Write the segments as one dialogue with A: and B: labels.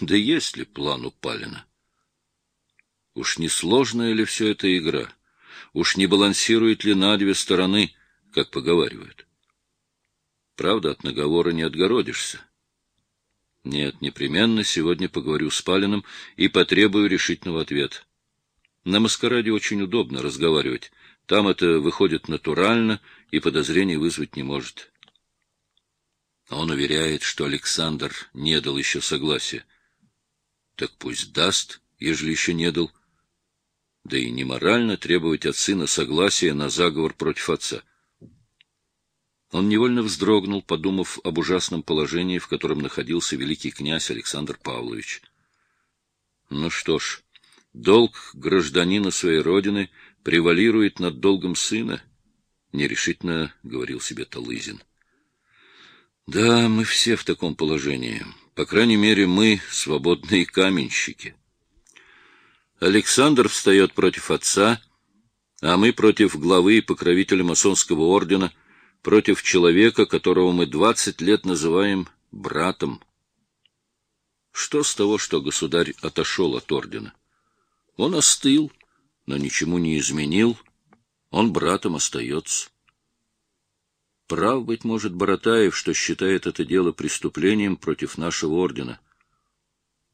A: Да есть ли план у Палина? Уж не сложная ли все эта игра? Уж не балансирует ли на две стороны, как поговаривают? Правда, от наговора не отгородишься. Нет, непременно сегодня поговорю с Палиным и потребую решительного ответа. На маскараде очень удобно разговаривать. Там это выходит натурально и подозрений вызвать не может. Он уверяет, что Александр не дал еще согласия. Так пусть даст, ежели еще не дал. Да и неморально требовать от сына согласия на заговор против отца. Он невольно вздрогнул, подумав об ужасном положении, в котором находился великий князь Александр Павлович. Ну что ж, долг гражданина своей родины превалирует над долгом сына, — нерешительно говорил себе Талызин. Да, мы все в таком положении. По крайней мере, мы свободные каменщики. Александр встает против отца, а мы против главы и покровителя масонского ордена, против человека, которого мы двадцать лет называем братом. Что с того, что государь отошел от ордена? Он остыл, но ничему не изменил, он братом остается. Прав, быть может, Боротаев, что считает это дело преступлением против нашего ордена.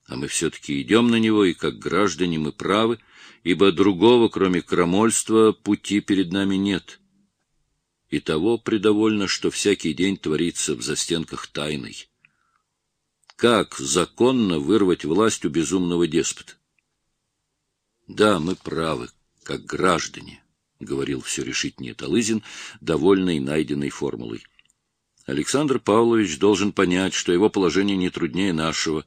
A: А мы все-таки идем на него, и как граждане мы правы, ибо другого, кроме крамольства, пути перед нами нет. И того предовольно, что всякий день творится в застенках тайной. Как законно вырвать власть у безумного деспота? Да, мы правы, как граждане. — говорил все решительнее Талызин, довольный найденной формулой. Александр Павлович должен понять, что его положение не труднее нашего.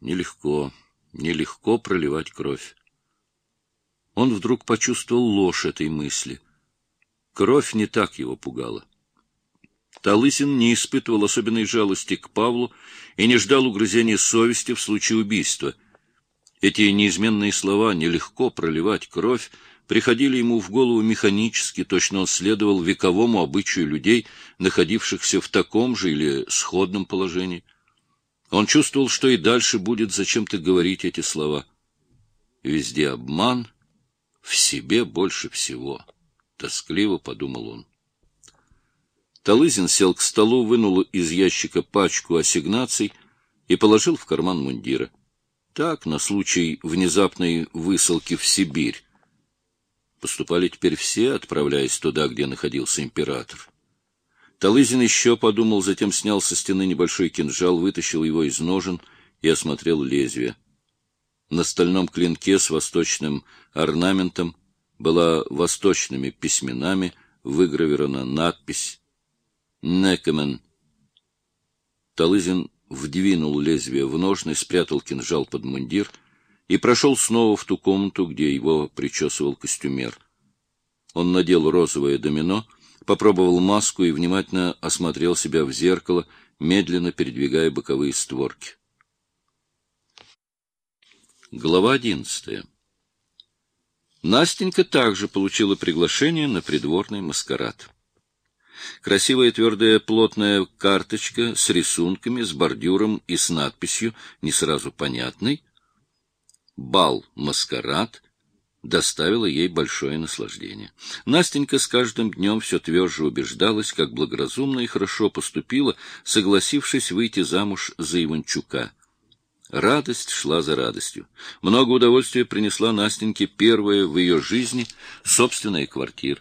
A: Нелегко, нелегко проливать кровь. Он вдруг почувствовал ложь этой мысли. Кровь не так его пугала. Талысин не испытывал особенной жалости к Павлу и не ждал угрызения совести в случае убийства. Эти неизменные слова «нелегко проливать кровь» приходили ему в голову механически, точно он следовал вековому обычаю людей, находившихся в таком же или сходном положении. Он чувствовал, что и дальше будет зачем-то говорить эти слова. Везде обман, в себе больше всего. Тоскливо подумал он. Талызин сел к столу, вынул из ящика пачку ассигнаций и положил в карман мундира. Так, на случай внезапной высылки в Сибирь, Поступали теперь все, отправляясь туда, где находился император. Талызин еще подумал, затем снял со стены небольшой кинжал, вытащил его из ножен и осмотрел лезвие. На стальном клинке с восточным орнаментом была восточными письменами выгравирована надпись «Некемен». Талызин вдвинул лезвие в ножны, спрятал кинжал под мундир — и прошел снова в ту комнату, где его причесывал костюмер. Он надел розовое домино, попробовал маску и внимательно осмотрел себя в зеркало, медленно передвигая боковые створки. Глава одиннадцатая. Настенька также получила приглашение на придворный маскарад. Красивая твердая плотная карточка с рисунками, с бордюром и с надписью, не сразу понятной, бал-маскарад доставило ей большое наслаждение. Настенька с каждым днем все тверже убеждалась, как благоразумно и хорошо поступила, согласившись выйти замуж за Иванчука. Радость шла за радостью. Много удовольствия принесла Настеньке первая в ее жизни собственная квартира.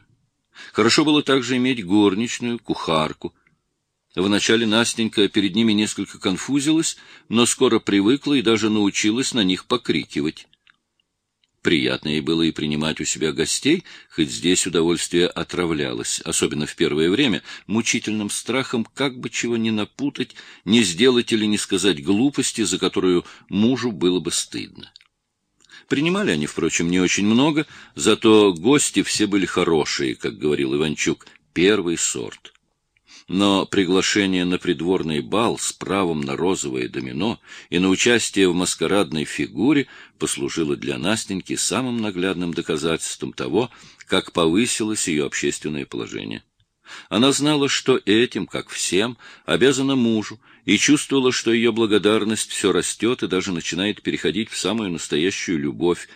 A: Хорошо было также иметь горничную, кухарку, Вначале Настенька перед ними несколько конфузилась, но скоро привыкла и даже научилась на них покрикивать. Приятно ей было и принимать у себя гостей, хоть здесь удовольствие отравлялось, особенно в первое время, мучительным страхом как бы чего не напутать, не сделать или не сказать глупости, за которую мужу было бы стыдно. Принимали они, впрочем, не очень много, зато гости все были хорошие, как говорил Иванчук, первый сорт но приглашение на придворный бал с правом на розовое домино и на участие в маскарадной фигуре послужило для Настеньки самым наглядным доказательством того, как повысилось ее общественное положение. Она знала, что этим, как всем, обязана мужу, и чувствовала, что ее благодарность все растет и даже начинает переходить в самую настоящую любовь,